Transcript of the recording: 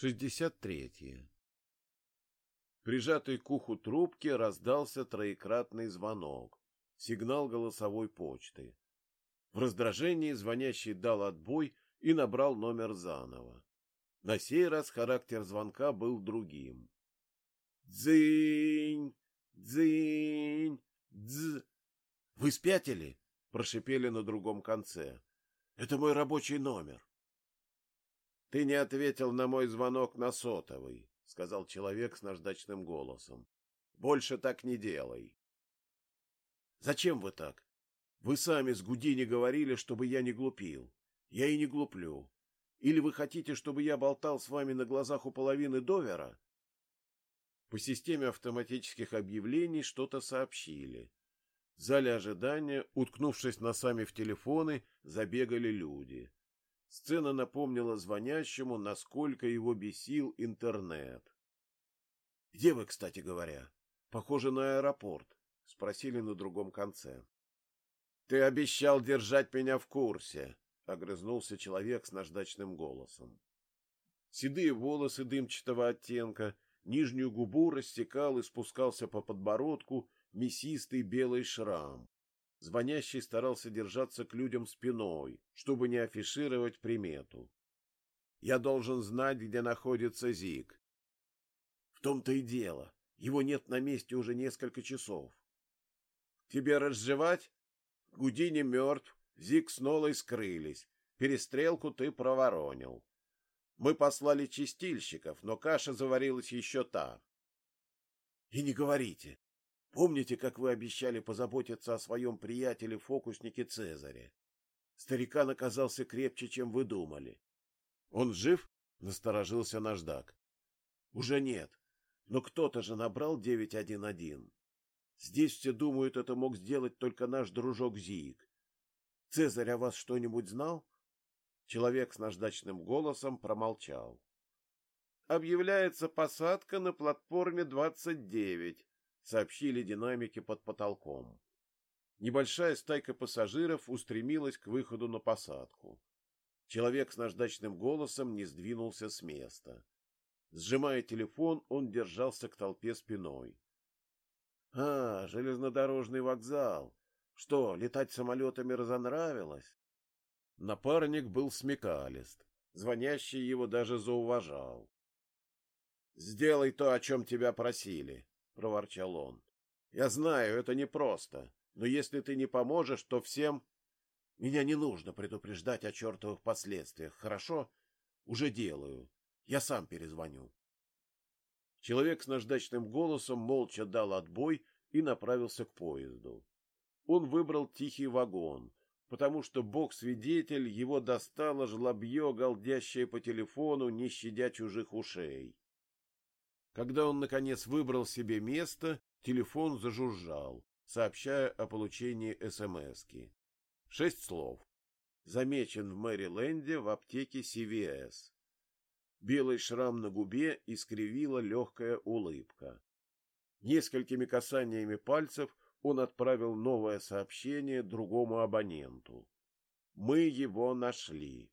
63. Прижатый к уху трубки раздался троекратный звонок, сигнал голосовой почты. В раздражении звонящий дал отбой и набрал номер заново. На сей раз характер звонка был другим. «Дзынь! Дзынь! Дз!» «Вы спятили?» — прошипели на другом конце. «Это мой рабочий номер». — Ты не ответил на мой звонок на сотовый, — сказал человек с наждачным голосом. — Больше так не делай. — Зачем вы так? Вы сами с Гудини говорили, чтобы я не глупил. Я и не глуплю. Или вы хотите, чтобы я болтал с вами на глазах у половины довера? По системе автоматических объявлений что-то сообщили. В зале ожидания, уткнувшись носами в телефоны, забегали люди. Сцена напомнила звонящему, насколько его бесил интернет. — Где вы, кстати говоря? Похоже на аэропорт, — спросили на другом конце. — Ты обещал держать меня в курсе, — огрызнулся человек с наждачным голосом. Седые волосы дымчатого оттенка, нижнюю губу растекал и спускался по подбородку мясистый белый шрам. Звонящий старался держаться к людям спиной, чтобы не афишировать примету. «Я должен знать, где находится Зиг». «В том-то и дело. Его нет на месте уже несколько часов». «Тебе разжевать?» Гудини мертв, Зиг с Нолой скрылись. Перестрелку ты проворонил. Мы послали чистильщиков, но каша заварилась еще та. — И не говорите. Помните, как вы обещали позаботиться о своем приятеле-фокуснике Цезаре? Старикан оказался крепче, чем вы думали. — Он жив? — насторожился наждак. — Уже нет. Но кто-то же набрал 911. Здесь все думают, это мог сделать только наш дружок Зиик. Цезарь о вас что-нибудь знал? Человек с наждачным голосом промолчал. Объявляется посадка на платформе 29, сообщили динамики под потолком. Небольшая стайка пассажиров устремилась к выходу на посадку. Человек с наждачным голосом не сдвинулся с места. Сжимая телефон, он держался к толпе спиной. — А, железнодорожный вокзал. Что, летать самолетами разонравилось? Напарник был смекалист. Звонящий его даже зауважал. — Сделай то, о чем тебя просили, — проворчал он. — Я знаю, это непросто, но если ты не поможешь, то всем... Меня не нужно предупреждать о чертовых последствиях, хорошо? Уже делаю. Я сам перезвоню. Человек с наждачным голосом молча дал отбой и направился к поезду. Он выбрал тихий вагон, потому что бог-свидетель его достало жлобье, галдящее по телефону, не щадя чужих ушей. Когда он, наконец, выбрал себе место, телефон зажужжал, сообщая о получении СМСки. Шесть слов. Замечен в Мэриленде в аптеке CVS. Белый шрам на губе искривила легкая улыбка. Несколькими касаниями пальцев он отправил новое сообщение другому абоненту. «Мы его нашли».